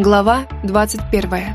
Глава 21.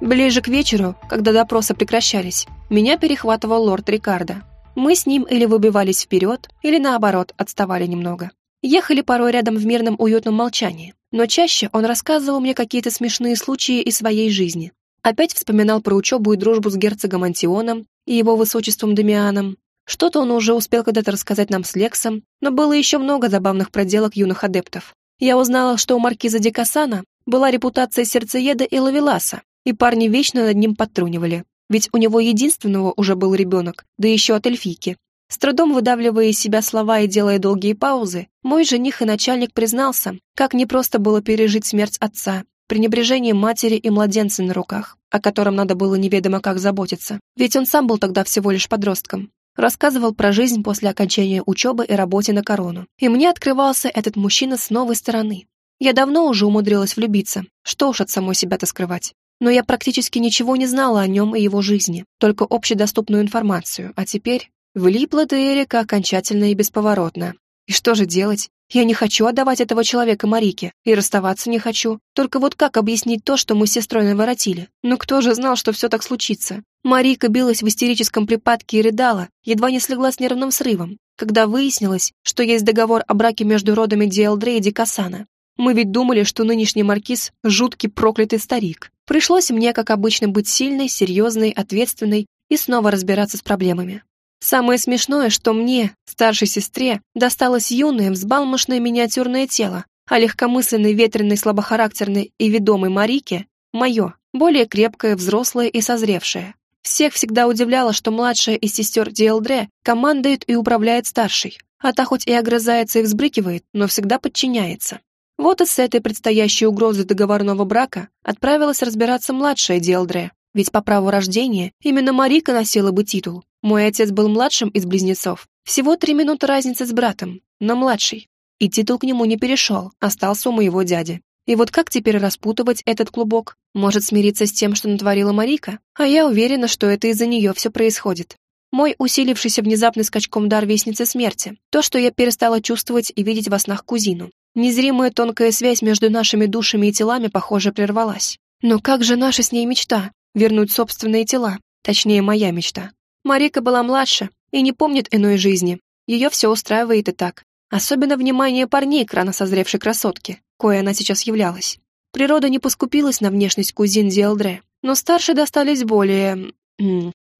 Ближе к вечеру, когда допросы прекращались, меня перехватывал лорд Рикардо. Мы с ним или выбивались вперед, или наоборот, отставали немного. Ехали порой рядом в мирном уютном молчании, но чаще он рассказывал мне какие-то смешные случаи из своей жизни. Опять вспоминал про учебу и дружбу с герцогом Антионом и его высочеством Дамианом. Что-то он уже успел когда-то рассказать нам с Лексом, но было еще много забавных проделок юных адептов. Я узнала, что у маркиза Дикасана была репутация сердцееда и лавеласа, и парни вечно над ним подтрунивали, ведь у него единственного уже был ребенок, да еще от эльфийки. С трудом выдавливая из себя слова и делая долгие паузы, мой жених и начальник признался, как непросто было пережить смерть отца, пренебрежение матери и младенца на руках, о котором надо было неведомо как заботиться, ведь он сам был тогда всего лишь подростком рассказывал про жизнь после окончания учебы и работы на корону. И мне открывался этот мужчина с новой стороны. Я давно уже умудрилась влюбиться, что уж от самой себя-то скрывать. Но я практически ничего не знала о нем и его жизни, только общедоступную информацию, а теперь влипла Эрика окончательно и бесповоротно. И что же делать? Я не хочу отдавать этого человека Марике, и расставаться не хочу. Только вот как объяснить то, что мы с сестрой наворотили? Ну кто же знал, что все так случится? Марика билась в истерическом припадке и рыдала, едва не слегла с нервным срывом, когда выяснилось, что есть договор о браке между родами Диэлдре и Дикасана. Мы ведь думали, что нынешний маркиз – жуткий проклятый старик. Пришлось мне, как обычно, быть сильной, серьезной, ответственной и снова разбираться с проблемами. Самое смешное, что мне, старшей сестре, досталось юное, взбалмошное миниатюрное тело, а легкомысленный, ветреный, слабохарактерный и ведомый Марике – мое, более крепкое, взрослое и созревшее. Всех всегда удивляло, что младшая из сестер Диэлдре командует и управляет старшей, а та хоть и огрызается и взбрыкивает, но всегда подчиняется. Вот и с этой предстоящей угрозой договорного брака отправилась разбираться младшая Диэлдре, ведь по праву рождения именно Марика носила бы титул, мой отец был младшим из близнецов. Всего три минуты разницы с братом, но младший. И титул к нему не перешел, остался у моего дяди. И вот как теперь распутывать этот клубок? Может смириться с тем, что натворила Марика? А я уверена, что это из-за нее все происходит. Мой усилившийся внезапный скачком дар Вестницы Смерти. То, что я перестала чувствовать и видеть во снах кузину. Незримая тонкая связь между нашими душами и телами, похоже, прервалась. Но как же наша с ней мечта? Вернуть собственные тела. Точнее, моя мечта. Марика была младше и не помнит иной жизни. Ее все устраивает и так. Особенно внимание парней к рано созревшей красотке, кое она сейчас являлась. Природа не поскупилась на внешность кузин Диэлдре, но старше достались более...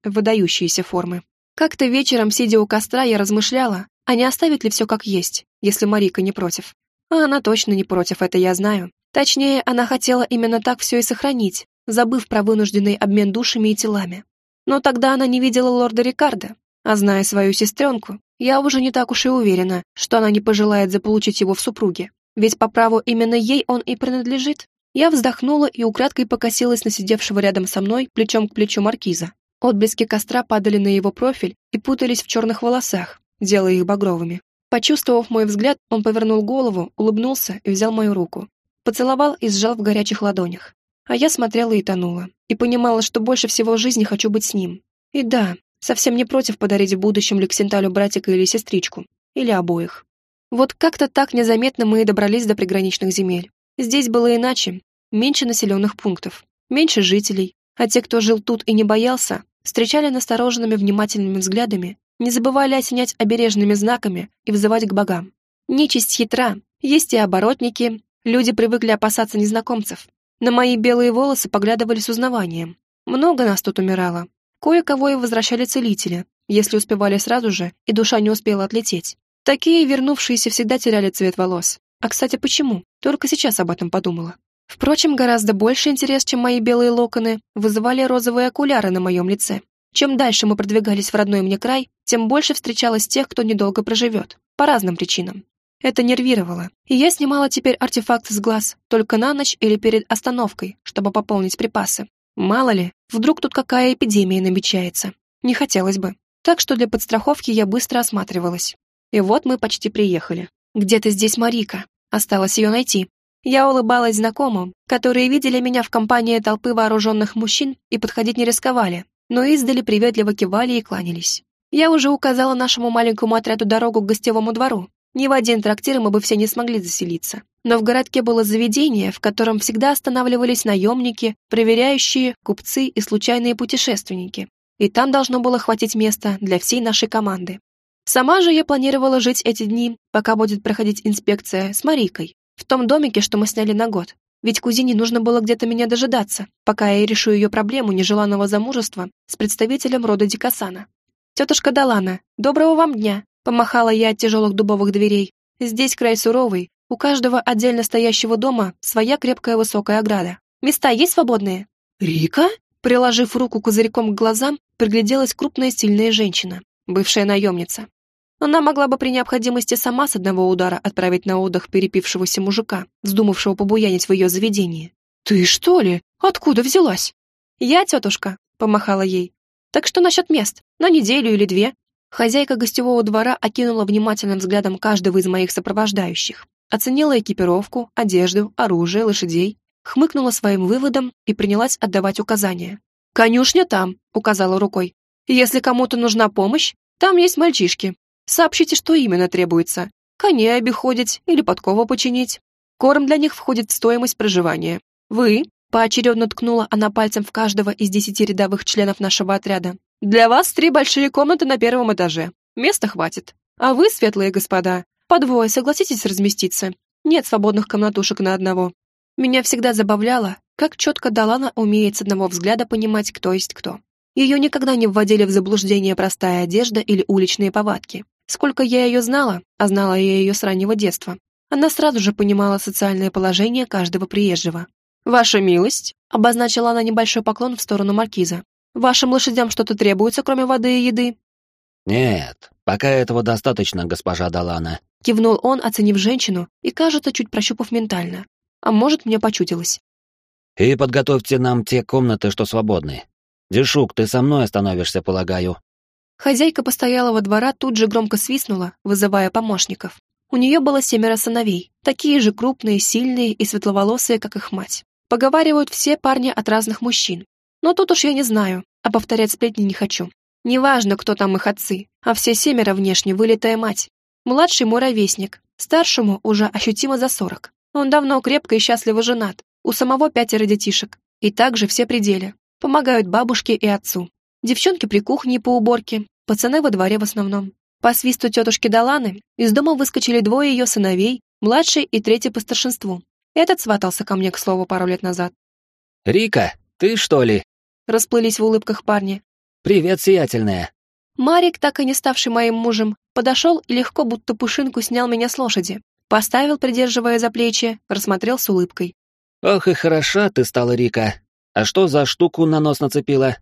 Выдающиеся формы. Как-то вечером, сидя у костра, я размышляла, а не оставить ли все как есть, если Марика не против. А она точно не против, это я знаю. Точнее, она хотела именно так все и сохранить, забыв про вынужденный обмен душами и телами. Но тогда она не видела лорда Рикардо, а зная свою сестренку, я уже не так уж и уверена, что она не пожелает заполучить его в супруге. Ведь по праву именно ей он и принадлежит. Я вздохнула и украдкой покосилась на сидевшего рядом со мной плечом к плечу маркиза. Отблески костра падали на его профиль и путались в черных волосах, делая их багровыми. Почувствовав мой взгляд, он повернул голову, улыбнулся и взял мою руку. Поцеловал и сжал в горячих ладонях. А я смотрела и тонула, и понимала, что больше всего в жизни хочу быть с ним. И да, совсем не против подарить в будущем Лексенталю братика или сестричку, или обоих. Вот как-то так незаметно мы и добрались до приграничных земель. Здесь было иначе, меньше населенных пунктов, меньше жителей, а те, кто жил тут и не боялся, встречали настороженными внимательными взглядами, не забывали осенять обережными знаками и взывать к богам. Нечисть хитра, есть и оборотники, люди привыкли опасаться незнакомцев, на мои белые волосы поглядывали с узнаванием. Много нас тут умирало. Кое-кого и возвращали целители, если успевали сразу же, и душа не успела отлететь. Такие, вернувшиеся, всегда теряли цвет волос. А, кстати, почему? Только сейчас об этом подумала. Впрочем, гораздо больше интерес, чем мои белые локоны, вызывали розовые окуляры на моем лице. Чем дальше мы продвигались в родной мне край, тем больше встречалось тех, кто недолго проживет. По разным причинам. Это нервировало, и я снимала теперь артефакт с глаз только на ночь или перед остановкой, чтобы пополнить припасы. Мало ли, вдруг тут какая эпидемия намечается. Не хотелось бы. Так что для подстраховки я быстро осматривалась. И вот мы почти приехали. Где-то здесь Марика. Осталось ее найти. Я улыбалась знакомым, которые видели меня в компании толпы вооруженных мужчин и подходить не рисковали, но издали приветливо кивали и кланялись. Я уже указала нашему маленькому отряду дорогу к гостевому двору, Ни в один трактир мы бы все не смогли заселиться. Но в городке было заведение, в котором всегда останавливались наемники, проверяющие, купцы и случайные путешественники. И там должно было хватить места для всей нашей команды. Сама же я планировала жить эти дни, пока будет проходить инспекция, с Марикой, в том домике, что мы сняли на год. Ведь кузине нужно было где-то меня дожидаться, пока я решу ее проблему нежеланного замужества с представителем рода Дикасана. «Тетушка Далана, доброго вам дня!» Помахала я от тяжелых дубовых дверей. Здесь край суровый, у каждого отдельно стоящего дома своя крепкая высокая ограда. Места есть свободные? Рика? Приложив руку козырьком к глазам, пригляделась крупная сильная женщина, бывшая наемница. Она могла бы при необходимости сама с одного удара отправить на отдых перепившегося мужика, вздумавшего побуянить в ее заведении. «Ты что ли? Откуда взялась?» «Я, тетушка», — помахала ей. «Так что насчет мест? На неделю или две?» Хозяйка гостевого двора окинула внимательным взглядом каждого из моих сопровождающих, оценила экипировку, одежду, оружие, лошадей, хмыкнула своим выводом и принялась отдавать указания. «Конюшня там», — указала рукой. «Если кому-то нужна помощь, там есть мальчишки. Сообщите, что именно требуется. Коней обиходить или подкову починить. Корм для них входит в стоимость проживания. Вы, поочередно ткнула она пальцем в каждого из десяти рядовых членов нашего отряда. Для вас три большие комнаты на первом этаже. Места хватит. А вы, светлые господа, по двое согласитесь разместиться. Нет свободных комнатушек на одного. Меня всегда забавляло, как четко Далана умеет с одного взгляда понимать, кто есть кто. Ее никогда не вводили в заблуждение простая одежда или уличные повадки. Сколько я ее знала, а знала я ее с раннего детства, она сразу же понимала социальное положение каждого приезжего. «Ваша милость», — обозначила она небольшой поклон в сторону маркиза. «Вашим лошадям что-то требуется, кроме воды и еды?» «Нет, пока этого достаточно, госпожа Далана», — кивнул он, оценив женщину и, кажется, чуть прощупав ментально. А может, мне почудилось. «И подготовьте нам те комнаты, что свободны. Дешук, ты со мной остановишься, полагаю?» Хозяйка постоялого двора тут же громко свистнула, вызывая помощников. У нее было семеро сыновей, такие же крупные, сильные и светловолосые, как их мать. Поговаривают все парни от разных мужчин. Но тут уж я не знаю, а повторять сплетни не хочу. Неважно, кто там их отцы, а все семеро внешне вылитая мать. Младший мой ровесник, старшему уже ощутимо за сорок. Он давно крепко и счастливо женат, у самого пятеро детишек. И также все пределы. Помогают бабушке и отцу. Девчонки при кухне по уборке, пацаны во дворе в основном. По свисту тетушки Даланы из дома выскочили двое ее сыновей, младший и третий по старшинству. Этот сватался ко мне, к слову, пару лет назад. «Рика, ты что ли?» Расплылись в улыбках парни. «Привет, сиятельная». Марик, так и не ставший моим мужем, подошел и легко, будто пушинку, снял меня с лошади. Поставил, придерживая за плечи, рассмотрел с улыбкой. «Ох и хороша ты стала, Рика. А что за штуку на нос нацепила?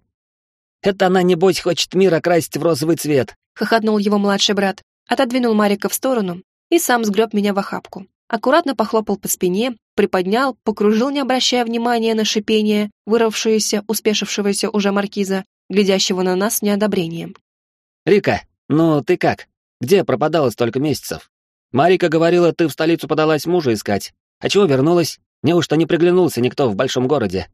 Это она, небось, хочет мир окрасить в розовый цвет», — хохотнул его младший брат, отодвинул Марика в сторону и сам сгреб меня в охапку. Аккуратно похлопал по спине, приподнял, покружил, не обращая внимания на шипение, вырвавшееся, успешившегося уже маркиза, глядящего на нас с неодобрением. «Рика, ну ты как? Где пропадала столько месяцев? Марика говорила, ты в столицу подалась мужа искать. А чего вернулась? Неужто не приглянулся никто в большом городе?»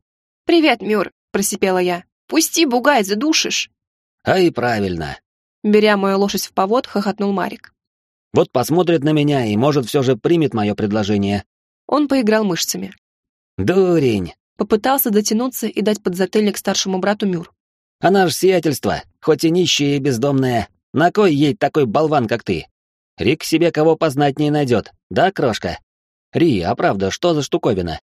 «Привет, Мюр», — просипела я. Пусти, бугай, задушишь. А и правильно. Беря мою лошадь в повод, хохотнул Марик. Вот посмотрит на меня и, может, все же примет мое предложение. Он поиграл мышцами. Дурень. Попытался дотянуться и дать подзатыльник старшему брату Мюр. Она ж сиятельство, хоть и нищая и бездомная. На кой ей такой болван, как ты? Рик себе кого познать не найдет, да, крошка? Ри, а правда, что за штуковина?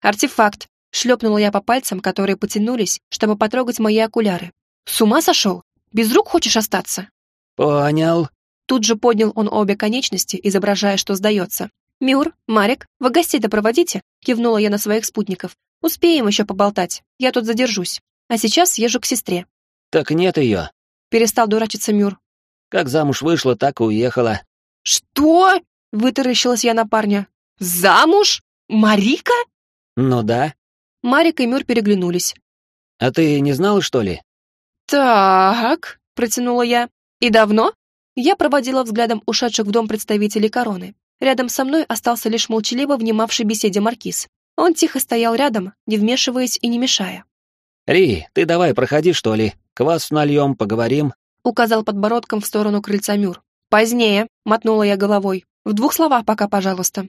Артефакт, Шлепнула я по пальцам, которые потянулись, чтобы потрогать мои окуляры. «С ума сошел? Без рук хочешь остаться?» «Понял». Тут же поднял он обе конечности, изображая, что сдается. «Мюр, Марик, вы гостей-то проводите?» Кивнула я на своих спутников. «Успеем еще поболтать. Я тут задержусь. А сейчас съезжу к сестре». «Так нет ее». Перестал дурачиться Мюр. «Как замуж вышла, так и уехала». «Что?» — вытаращилась я на парня. «Замуж? Марика?» «Ну да. Марик и Мюр переглянулись. «А ты не знала, что ли?» «Так», — протянула я. «И давно?» Я проводила взглядом ушедших в дом представителей короны. Рядом со мной остался лишь молчаливо внимавший беседе маркиз. Он тихо стоял рядом, не вмешиваясь и не мешая. «Ри, ты давай проходи, что ли. Квас нальем, поговорим», — указал подбородком в сторону крыльца Мюр. «Позднее», — мотнула я головой. «В двух словах пока, пожалуйста».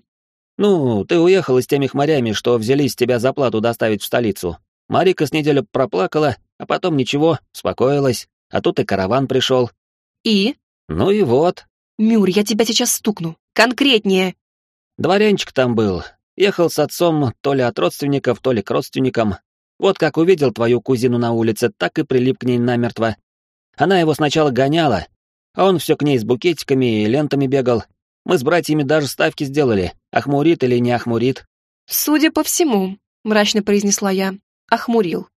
«Ну, ты уехала с теми хмарями, что взялись тебя за плату доставить в столицу. Марика с неделю проплакала, а потом ничего, успокоилась. А тут и караван пришел. «И?» «Ну и вот». «Мюр, я тебя сейчас стукну. Конкретнее». Дворянчик там был. Ехал с отцом то ли от родственников, то ли к родственникам. Вот как увидел твою кузину на улице, так и прилип к ней намертво. Она его сначала гоняла, а он все к ней с букетиками и лентами бегал. Мы с братьями даже ставки сделали, охмурит или не охмурит. «Судя по всему», — мрачно произнесла я, — «охмурил».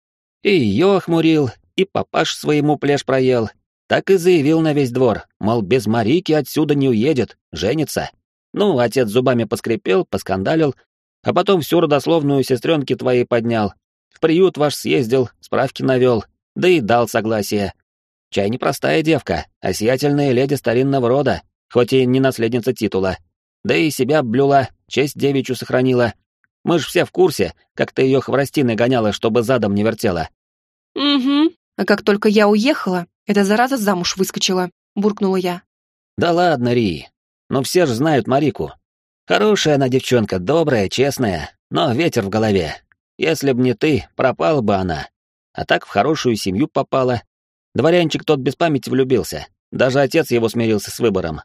И ее охмурил, и папаш своему плешь проел. Так и заявил на весь двор, мол, без Марики отсюда не уедет, женится. Ну, отец зубами поскрипел, поскандалил, а потом всю родословную сестренки твоей поднял. В приют ваш съездил, справки навел, да и дал согласие. Чай непростая девка, а сиятельная леди старинного рода, хоть и не наследница титула. Да и себя блюла, честь девичью сохранила. Мы ж все в курсе, как ты ее хворостиной гоняла, чтобы задом не вертела. «Угу. А как только я уехала, эта зараза замуж выскочила», — буркнула я. Да ладно, Ри. Но все же знают Марику. Хорошая она девчонка, добрая, честная, но ветер в голове. Если б не ты, пропала бы она. А так в хорошую семью попала, Дворянчик тот без памяти влюбился. Даже отец его смирился с выбором.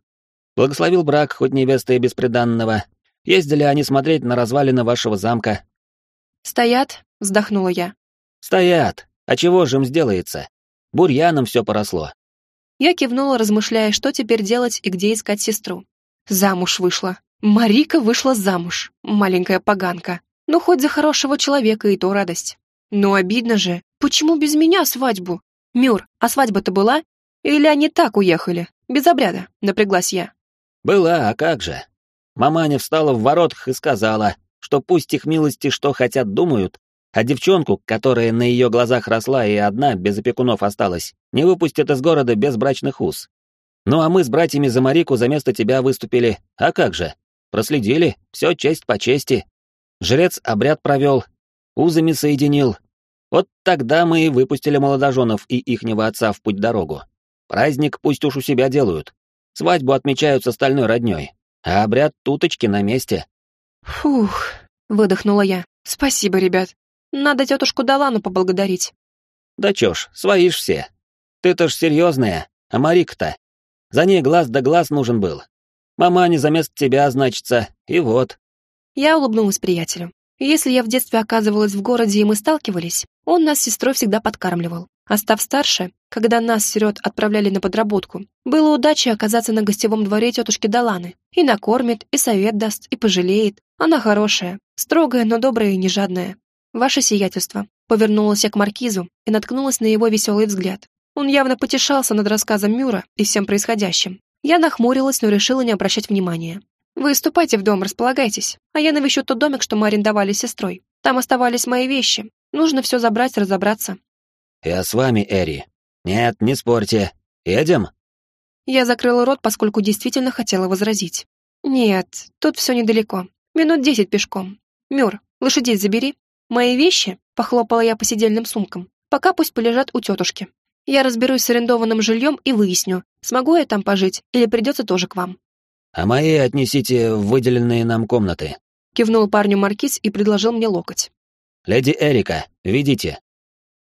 Благословил брак, хоть невеста и бесприданного. Ездили они смотреть на развалины вашего замка. «Стоят?» — вздохнула я. «Стоят. А чего же им сделается? Бурьяном все поросло». Я кивнула, размышляя, что теперь делать и где искать сестру. Замуж вышла. Марика вышла замуж. Маленькая поганка. Ну, хоть за хорошего человека и то радость. Но обидно же. Почему без меня свадьбу? «Мюр, а свадьба-то была? Или они так уехали? Без обряда?» — напряглась я. «Была, а как же?» Маманя встала в воротах и сказала, что пусть их милости что хотят думают, а девчонку, которая на ее глазах росла и одна без опекунов осталась, не выпустят из города без брачных уз. Ну а мы с братьями за Марику за место тебя выступили, а как же? Проследили, все честь по чести. Жрец обряд провел, узами соединил, вот тогда мы и выпустили молодоженов и ихнего отца в путь-дорогу. Праздник пусть уж у себя делают. Свадьбу отмечают с остальной роднёй, а обряд туточки на месте. Фух, выдохнула я. Спасибо, ребят. Надо тетушку Далану поблагодарить. Да ж, свои ж все. Ты-то ж серьезная, а Марик-то. За ней глаз да глаз нужен был. Мама не за место тебя, значится, и вот. Я улыбнулась приятелю. Если я в детстве оказывалась в городе и мы сталкивались, он нас с сестрой всегда подкармливал. А став старше, когда нас с отправляли на подработку, было удачей оказаться на гостевом дворе тетушки Даланы. И накормит, и совет даст, и пожалеет. Она хорошая, строгая, но добрая и не жадная. Ваше сиятельство. Повернулась я к маркизу и наткнулась на его веселый взгляд. Он явно потешался над рассказом Мюра и всем происходящим. Я нахмурилась, но решила не обращать внимания. Вы ступайте в дом, располагайтесь, а я навещу тот домик, что мы арендовали с сестрой. Там оставались мои вещи. Нужно все забрать, разобраться». «Я с вами, Эри. Нет, не спорьте. Едем?» Я закрыла рот, поскольку действительно хотела возразить. «Нет, тут все недалеко. Минут десять пешком. Мюр, лошадей забери. Мои вещи, — похлопала я по сидельным сумкам, — пока пусть полежат у тетушки. Я разберусь с арендованным жильем и выясню, смогу я там пожить или придется тоже к вам а мои отнесите в выделенные нам комнаты». Кивнул парню маркиз и предложил мне локоть. «Леди Эрика, ведите».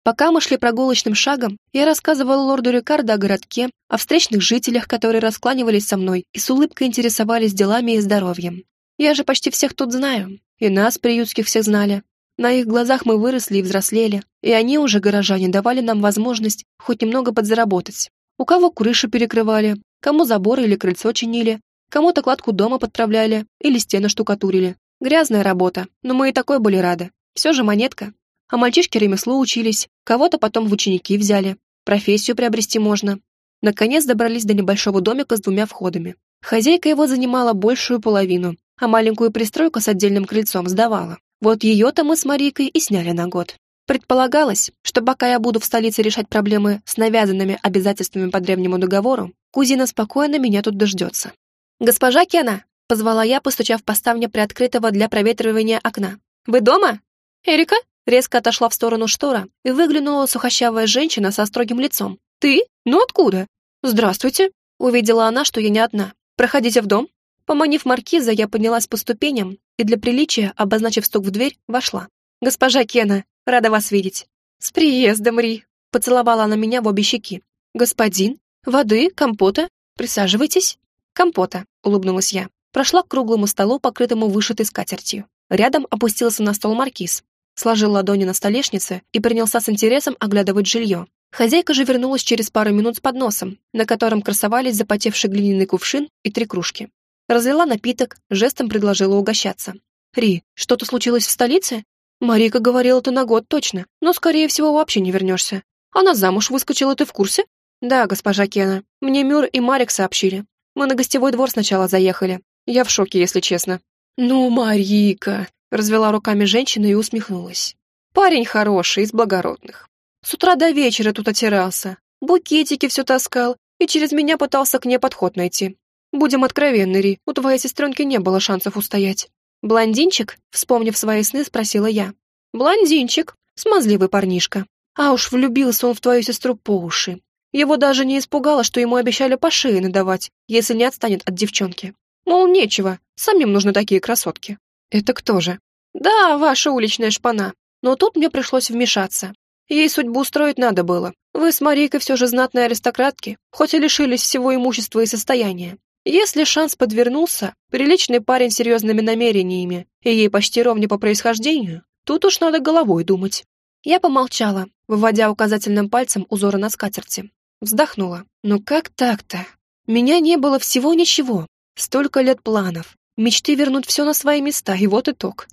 Пока мы шли прогулочным шагом, я рассказывала лорду Рикардо о городке, о встречных жителях, которые раскланивались со мной и с улыбкой интересовались делами и здоровьем. Я же почти всех тут знаю, и нас, приютских, всех знали. На их глазах мы выросли и взрослели, и они уже, горожане, давали нам возможность хоть немного подзаработать. У кого крышу перекрывали, кому забор или крыльцо чинили, Кому-то кладку дома подправляли или стены штукатурили. Грязная работа, но мы и такой были рады. Все же монетка. А мальчишки ремеслу учились, кого-то потом в ученики взяли. Профессию приобрести можно. Наконец добрались до небольшого домика с двумя входами. Хозяйка его занимала большую половину, а маленькую пристройку с отдельным крыльцом сдавала. Вот ее-то мы с Марикой и сняли на год. Предполагалось, что пока я буду в столице решать проблемы с навязанными обязательствами по древнему договору, кузина спокойно меня тут дождется. «Госпожа Кена!» — позвала я, постучав по ставне приоткрытого для проветривания окна. «Вы дома?» «Эрика?» — резко отошла в сторону штора и выглянула сухощавая женщина со строгим лицом. «Ты? Ну откуда?» «Здравствуйте!» Увидела она, что я не одна. «Проходите в дом». Поманив маркиза, я поднялась по ступеням и для приличия, обозначив стук в дверь, вошла. «Госпожа Кена, рада вас видеть». «С приездом, Ри!» Поцеловала она меня в обе щеки. «Господин, воды, компота? Присаживайтесь». «Компота», — улыбнулась я. Прошла к круглому столу, покрытому вышитой скатертью. Рядом опустился на стол маркиз. Сложил ладони на столешнице и принялся с интересом оглядывать жилье. Хозяйка же вернулась через пару минут с подносом, на котором красовались запотевший глиняный кувшин и три кружки. Разлила напиток, жестом предложила угощаться. «Ри, что-то случилось в столице?» «Марика говорила, ты на год точно, но, скорее всего, вообще не вернешься. Она замуж выскочила, ты в курсе?» «Да, госпожа Кена. Мне Мюр и Марик сообщили. Мы на гостевой двор сначала заехали. Я в шоке, если честно». «Ну, Марика!» — развела руками женщина и усмехнулась. «Парень хороший, из благородных. С утра до вечера тут отирался, букетики все таскал и через меня пытался к ней подход найти. Будем откровенны, Ри, у твоей сестренки не было шансов устоять. «Блондинчик?» — вспомнив свои сны, спросила я. «Блондинчик, смазливый парнишка. А уж влюбился он в твою сестру по уши. Его даже не испугало, что ему обещали по шее надавать, если не отстанет от девчонки. Мол, нечего, самим нужны такие красотки. Это кто же? Да, ваша уличная шпана. Но тут мне пришлось вмешаться. Ей судьбу устроить надо было. Вы с Марийкой все же знатные аристократки, хоть и лишились всего имущества и состояния. Если шанс подвернулся, приличный парень с серьезными намерениями, и ей почти ровня по происхождению, тут уж надо головой думать. Я помолчала, выводя указательным пальцем узоры на скатерти. Вздохнула. Ну как так-то? Меня не было всего ничего. Столько лет планов. Мечты вернуть все на свои места, и вот итог.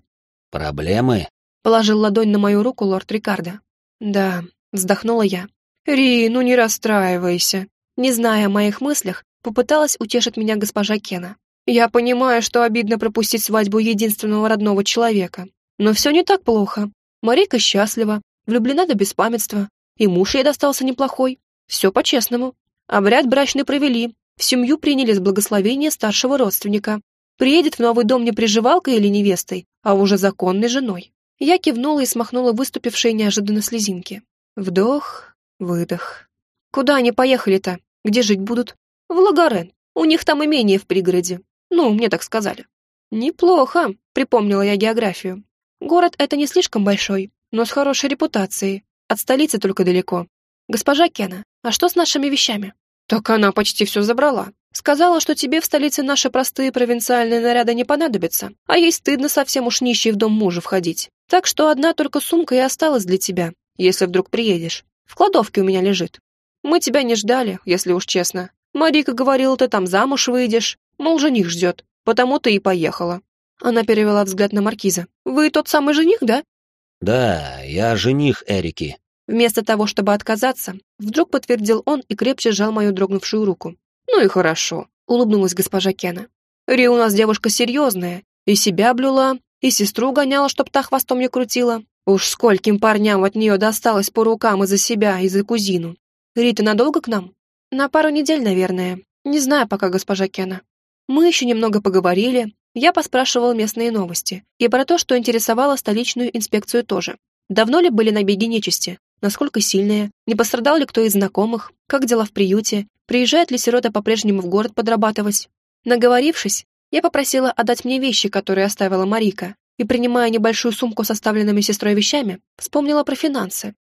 «Проблемы?» Положил ладонь на мою руку лорд Рикардо. «Да», вздохнула я. «Ри, ну не расстраивайся». Не зная о моих мыслях, попыталась утешить меня госпожа Кена. «Я понимаю, что обидно пропустить свадьбу единственного родного человека. Но все не так плохо. Марика счастлива, влюблена до беспамятства, и муж ей достался неплохой. Все по-честному. Обряд брачный провели, в семью приняли с благословения старшего родственника. Приедет в новый дом не приживалкой или невестой, а уже законной женой. Я кивнула и смахнула выступившие неожиданно слезинки. Вдох, выдох. Куда они поехали-то? Где жить будут? В Лагарен. У них там имение в пригороде. Ну, мне так сказали. Неплохо, припомнила я географию. Город это не слишком большой, но с хорошей репутацией. От столицы только далеко. Госпожа Кена, а что с нашими вещами? Так она почти все забрала. Сказала, что тебе в столице наши простые провинциальные наряды не понадобятся, а ей стыдно совсем уж нищей в дом мужа входить. Так что одна только сумка и осталась для тебя, если вдруг приедешь. В кладовке у меня лежит. Мы тебя не ждали, если уж честно. Марика говорила, ты там замуж выйдешь, мол, жених ждет, потому ты и поехала. Она перевела взгляд на Маркиза. «Вы тот самый жених, да?» «Да, я жених Эрики». Вместо того, чтобы отказаться, вдруг подтвердил он и крепче сжал мою дрогнувшую руку. «Ну и хорошо», — улыбнулась госпожа Кена. «Ри у нас девушка серьезная, и себя блюла, и сестру гоняла, чтоб та хвостом не крутила. Уж скольким парням от нее досталось по рукам и за себя, и за кузину. Рита надолго к нам? На пару недель, наверное. Не знаю пока, госпожа Кена. Мы еще немного поговорили, я поспрашивал местные новости и про то, что интересовало столичную инспекцию тоже. Давно ли были набеги нечисти? Насколько сильные? Не пострадал ли кто из знакомых? Как дела в приюте? Приезжает ли сирота по-прежнему в город подрабатывать? Наговорившись, я попросила отдать мне вещи, которые оставила Марика, и, принимая небольшую сумку с оставленными сестрой вещами, вспомнила про финансы.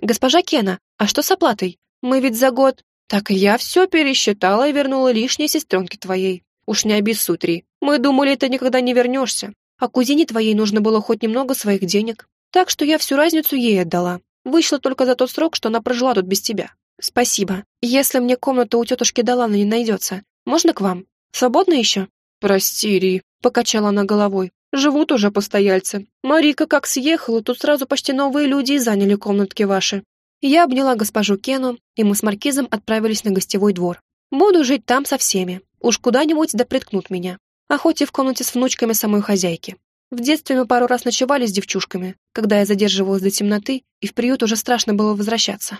«Госпожа Кена, а что с оплатой? Мы ведь за год...» «Так я все пересчитала и вернула лишнее сестренке твоей. Уж не обессудь, Ри. Мы думали, ты никогда не вернешься. А кузине твоей нужно было хоть немного своих денег. Так что я всю разницу ей отдала. Вышла только за тот срок, что она прожила тут без тебя. Спасибо. Если мне комната у тетушки Далана не найдется, можно к вам? Свободно еще? Прости, Ри, покачала она головой. Живут уже постояльцы. Марика как съехала, тут сразу почти новые люди и заняли комнатки ваши. Я обняла госпожу Кену, и мы с Маркизом отправились на гостевой двор. Буду жить там со всеми. Уж куда-нибудь да приткнут меня. А хоть и в комнате с внучками самой хозяйки. В детстве мы пару раз ночевали с девчушками, когда я задерживалась до темноты, и в приют уже страшно было возвращаться.